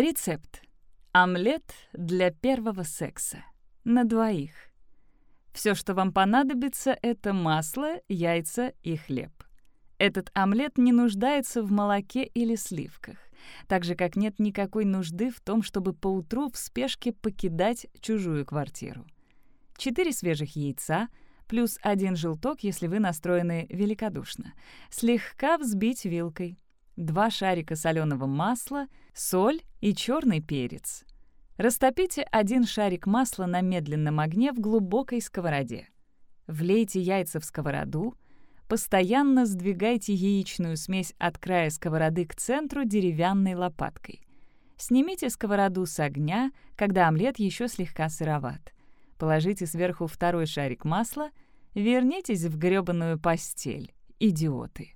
Рецепт. Омлет для первого секса. На двоих. Все, что вам понадобится, это масло, яйца и хлеб. Этот омлет не нуждается в молоке или сливках, так же, как нет никакой нужды в том, чтобы поутру в спешке покидать чужую квартиру. Четыре свежих яйца, плюс один желток, если вы настроены великодушно, слегка взбить вилкой, два шарика соленого масла, соль и черный перец. Растопите один шарик масла на медленном огне в глубокой сковороде. Влейте яйца в сковороду, постоянно сдвигайте яичную смесь от края сковороды к центру деревянной лопаткой. Снимите сковороду с огня, когда омлет еще слегка сыроват. Положите сверху второй шарик масла, вернитесь в грёбаную постель, идиоты.